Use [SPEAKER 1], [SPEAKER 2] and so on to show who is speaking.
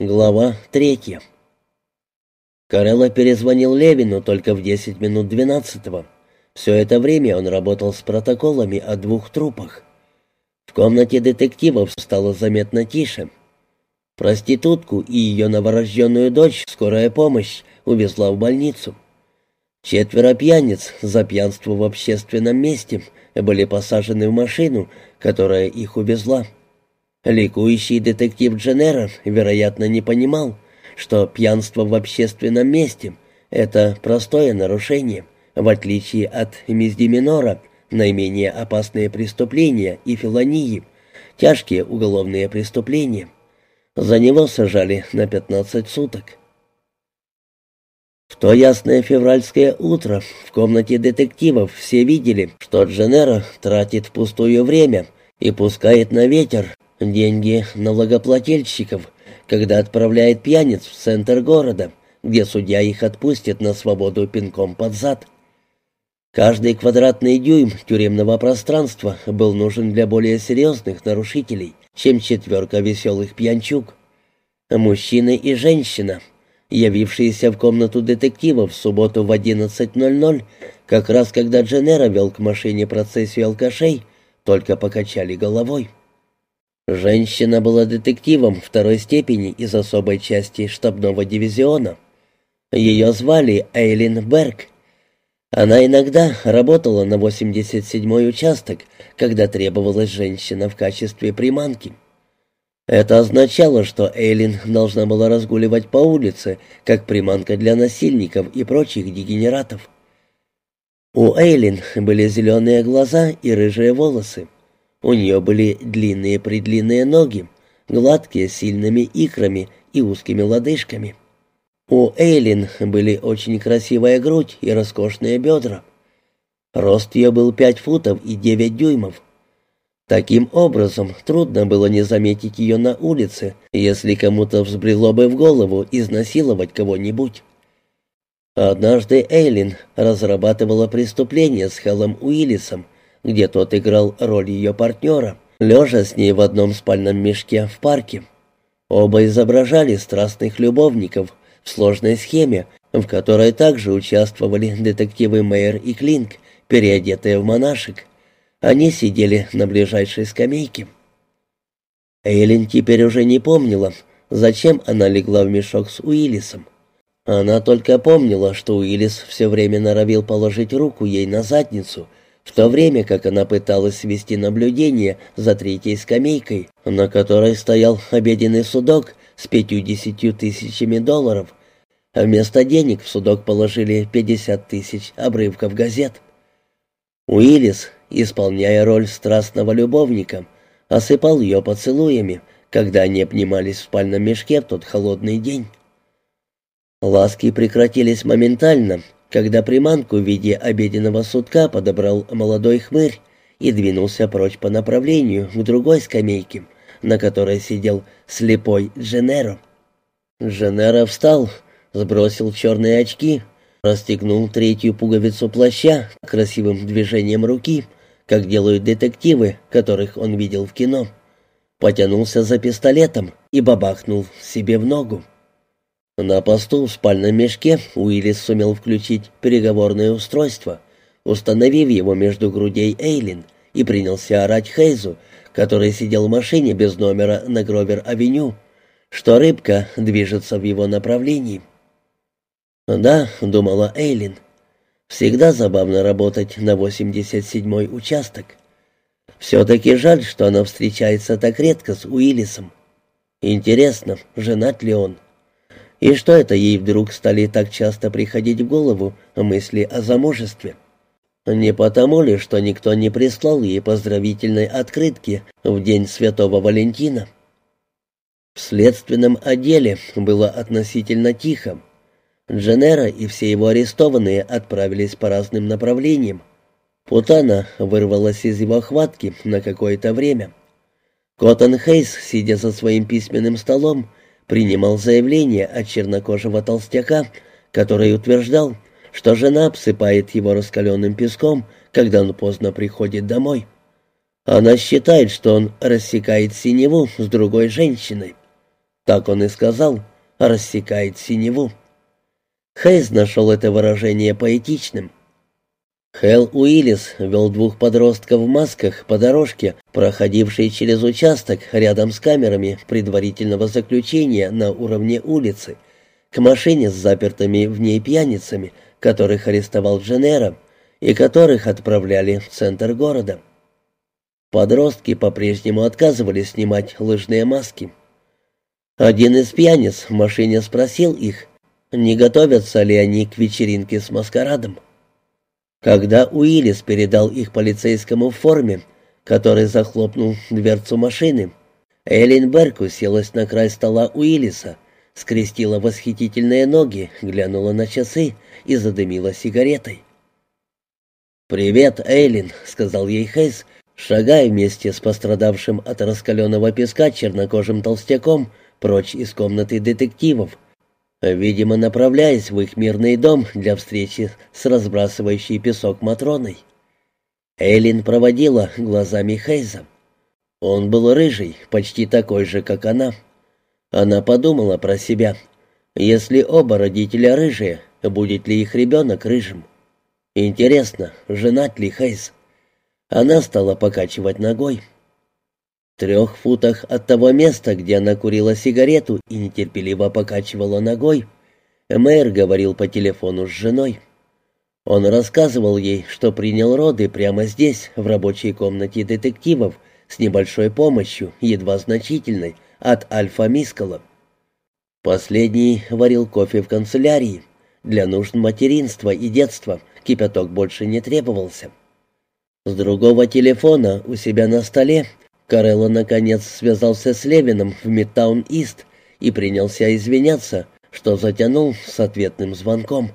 [SPEAKER 1] Глава третья. Карелла перезвонил Левину только в 10 минут двенадцатого. Все это время он работал с протоколами о двух трупах. В комнате детективов стало заметно тише. Проститутку и ее новорожденную дочь скорая помощь увезла в больницу. Четверо пьяниц за пьянство в общественном месте были посажены в машину, которая их увезла. Ликующий детектив Дженнера, вероятно, не понимал, что пьянство в общественном месте — это простое нарушение, в отличие от миздиминора, наименее опасные преступления и филонии, тяжкие уголовные преступления. За него сажали на 15 суток. В то ясное февральское утро в комнате детективов все видели, что Дженнера тратит впустую время и пускает на ветер деньги налогоплательщиков, когда отправляет пьяниц в центр города, где судья их отпустит на свободу пинком под зад. Каждый квадратный дюйм тюремного пространства был нужен для более серьезных нарушителей, чем четверка веселых пьянчуг. Мужчины и женщина, явившиеся в комнату детективов в субботу в 11.00, как раз когда Дженнера вел к машине процессию алкашей, только покачали головой. Женщина была детективом второй степени из особой части штабного дивизиона. Ее звали Эйлин Берг. Она иногда работала на 87-й участок, когда требовалась женщина в качестве приманки. Это означало, что Эйлин должна была разгуливать по улице, как приманка для насильников и прочих дегенератов. У Эйлин были зеленые глаза и рыжие волосы. У нее были длинные-предлинные ноги, гладкие с сильными икрами и узкими лодыжками. У Эйлин были очень красивая грудь и роскошные бедра. Рост ее был пять футов и девять дюймов. Таким образом, трудно было не заметить ее на улице, если кому-то взбрело бы в голову изнасиловать кого-нибудь. Однажды Эйлин разрабатывала преступление с Хеллом Уиллисом, где тот играл роль ее партнера, лежа с ней в одном спальном мешке в парке. Оба изображали страстных любовников в сложной схеме, в которой также участвовали детективы Мейер и Клинк, переодетые в монашек. Они сидели на ближайшей скамейке. Эйлин теперь уже не помнила, зачем она легла в мешок с Уиллисом. Она только помнила, что Уиллис все время норовил положить руку ей на задницу — в то время как она пыталась вести наблюдение за третьей скамейкой, на которой стоял обеденный судок с пятью-десятью тысячами долларов, вместо денег в судок положили пятьдесят тысяч обрывков газет. Уиллис, исполняя роль страстного любовника, осыпал ее поцелуями, когда они обнимались в спальном мешке в тот холодный день. Ласки прекратились моментально, когда приманку в виде обеденного сутка подобрал молодой хмырь и двинулся прочь по направлению к другой скамейке, на которой сидел слепой Дженеро. Дженеро встал, сбросил черные очки, расстегнул третью пуговицу плаща красивым движением руки, как делают детективы, которых он видел в кино, потянулся за пистолетом и бабахнул себе в ногу. На посту в спальном мешке Уиллис сумел включить переговорное устройство, установив его между грудей Эйлин, и принялся орать Хейзу, который сидел в машине без номера на Гровер-авеню, что рыбка движется в его направлении. «Да», — думала Эйлин, — «всегда забавно работать на 87-й участок. Все-таки жаль, что она встречается так редко с Уиллисом. Интересно, женат ли он?» И что это ей вдруг стали так часто приходить в голову мысли о замужестве? Не потому ли, что никто не прислал ей поздравительной открытки в день Святого Валентина? В следственном отделе было относительно тихо. Дженера и все его арестованные отправились по разным направлениям. Путана вырвалась из его хватки на какое-то время. Коттон Хейс, сидя за своим письменным столом, принимал заявление от чернокожего толстяка, который утверждал, что жена обсыпает его раскаленным песком, когда он поздно приходит домой. Она считает, что он рассекает синеву с другой женщиной. так он и сказал, рассекает синеву. Хейз нашел это выражение поэтичным. Хелл Уиллис вел двух подростков в масках по дорожке, проходившей через участок рядом с камерами предварительного заключения на уровне улицы, к машине с запертыми в ней пьяницами, которых арестовал Дженера, и которых отправляли в центр города. Подростки по-прежнему отказывались снимать лыжные маски. Один из пьяниц в машине спросил их, не готовятся ли они к вечеринке с маскарадом. Когда Уиллис передал их полицейскому в форме, который захлопнул дверцу машины, Эллен Берк уселась на край стола Уиллиса, скрестила восхитительные ноги, глянула на часы и задымила сигаретой. «Привет, Эйлин», — сказал ей Хейс, шагая вместе с пострадавшим от раскаленного песка чернокожим толстяком прочь из комнаты детективов, видимо, направляясь в их мирный дом для встречи с разбрасывающей песок Матроной. Эйлин проводила глазами Хейза. Он был рыжий, почти такой же, как она. Она подумала про себя. Если оба родителя рыжие, будет ли их ребенок рыжим? Интересно, женат ли Хейз? Она стала покачивать ногой. Трех футах от того места, где она курила сигарету и нетерпеливо покачивала ногой, мэр говорил по телефону с женой. Он рассказывал ей, что принял роды прямо здесь, в рабочей комнате детективов, с небольшой помощью, едва значительной, от Альфа Мискала. Последний варил кофе в канцелярии. Для нужд материнства и детства кипяток больше не требовался. С другого телефона у себя на столе Карелло наконец связался с Левином в Мидтаун-Ист и принялся извиняться, что затянул с ответным звонком.